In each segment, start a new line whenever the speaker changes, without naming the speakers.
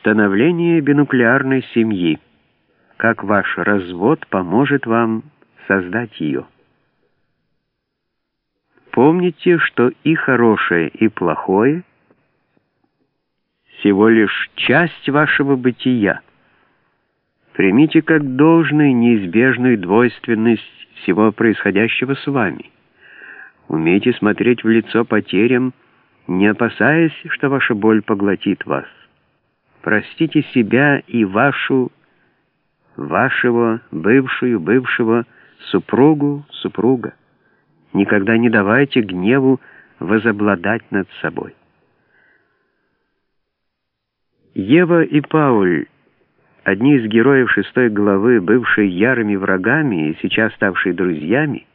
Становление бинуклеарной семьи. Как ваш развод поможет вам создать ее. Помните, что и хорошее, и плохое всего лишь часть вашего бытия. Примите как должную неизбежную двойственность всего происходящего с вами. Умейте смотреть в лицо потерям, не опасаясь, что ваша боль поглотит вас. Простите себя и вашу, вашего, бывшую, бывшего, супругу, супруга. Никогда не давайте гневу возобладать над собой. Ева и Пауль, одни из героев шестой главы, бывшие ярыми врагами и сейчас ставшие друзьями,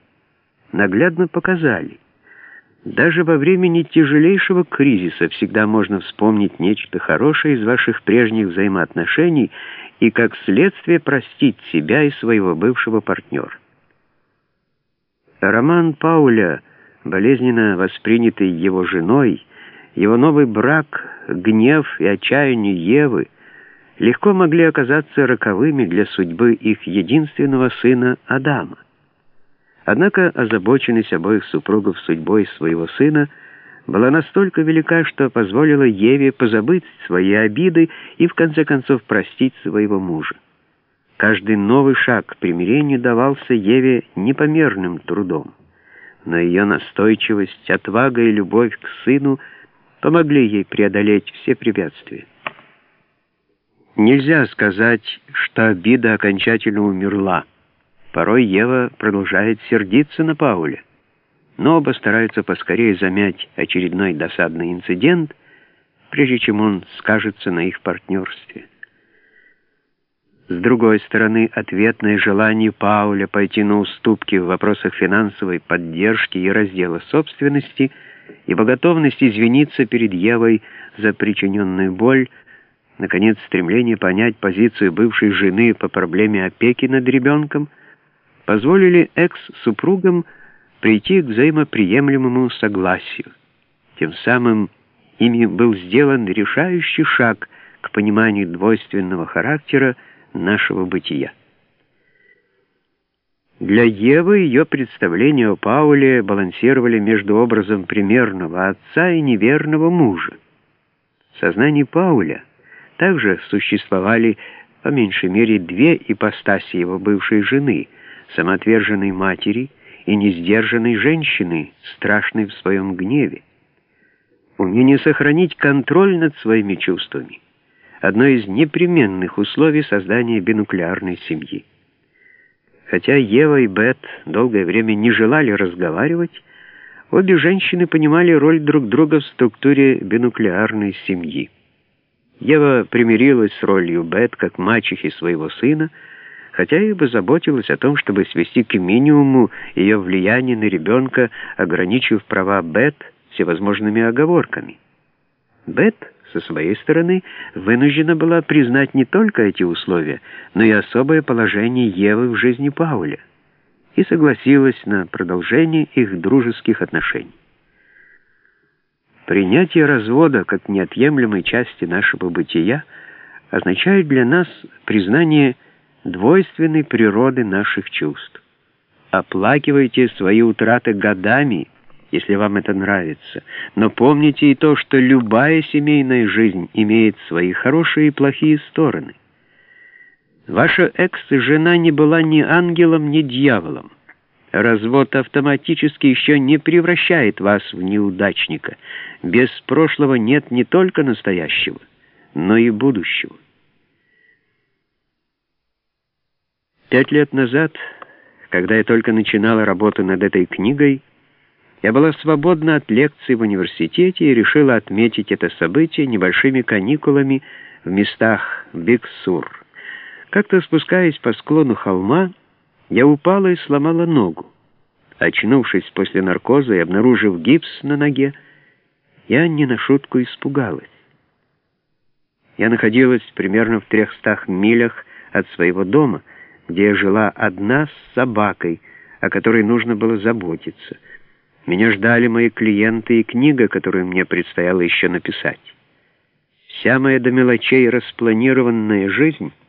наглядно показали, даже во времени тяжелейшего кризиса всегда можно вспомнить нечто хорошее из ваших прежних взаимоотношений и как следствие простить себя и своего бывшего партнера. Роман Пауля, болезненно воспринятый его женой, его новый брак, гнев и отчаяние Евы легко могли оказаться роковыми для судьбы их единственного сына Адама. Однако озабоченность обоих супругов судьбой своего сына была настолько велика, что позволила Еве позабыть свои обиды и в конце концов простить своего мужа. Каждый новый шаг к примирению давался Еве непомерным трудом, но ее настойчивость, отвага и любовь к сыну помогли ей преодолеть все препятствия. Нельзя сказать, что обида окончательно умерла. Порой Ева продолжает сердиться на Пауля, но оба стараются поскорее замять очередной досадный инцидент, прежде чем он скажется на их партнерстве. С другой стороны, ответное желание Пауля пойти на уступки в вопросах финансовой поддержки и раздела собственности, ибо готовность извиниться перед Евой за причиненную боль, наконец, стремление понять позицию бывшей жены по проблеме опеки над ребенком — позволили экс-супругам прийти к взаимоприемлемому согласию. Тем самым ими был сделан решающий шаг к пониманию двойственного характера нашего бытия. Для Евы ее представления о Пауле балансировали между образом примерного отца и неверного мужа. В сознании Пауля также существовали по меньшей мере две ипостаси его бывшей жены — самоотверженной матери и несдержанной женщины, страшной в своем гневе. Умение сохранить контроль над своими чувствами — одно из непременных условий создания бинуклеарной семьи. Хотя Ева и Бет долгое время не желали разговаривать, обе женщины понимали роль друг друга в структуре бинуклеарной семьи. Ева примирилась с ролью Бет как мачехи своего сына, хотя и бы заботилась о том, чтобы свести к минимуму ее влияние на ребенка, ограничив права Бет всевозможными оговорками. Бет, со своей стороны, вынуждена была признать не только эти условия, но и особое положение Евы в жизни Пауля, и согласилась на продолжение их дружеских отношений. Принятие развода как неотъемлемой части нашего бытия означает для нас признание двойственной природы наших чувств. Оплакивайте свои утраты годами, если вам это нравится, но помните и то, что любая семейная жизнь имеет свои хорошие и плохие стороны. Ваша экс-жена не была ни ангелом, ни дьяволом. Развод автоматически еще не превращает вас в неудачника. Без прошлого нет не только настоящего, но и будущего. Пять лет назад, когда я только начинала работу над этой книгой, я была свободна от лекций в университете и решила отметить это событие небольшими каникулами в местах Биксур. Как-то спускаясь по склону холма, я упала и сломала ногу. Очнувшись после наркоза и обнаружив гипс на ноге, я не на шутку испугалась. Я находилась примерно в трехстах милях от своего дома — где я жила одна с собакой, о которой нужно было заботиться. Меня ждали мои клиенты и книга, которую мне предстояло еще написать. Вся моя до мелочей распланированная жизнь —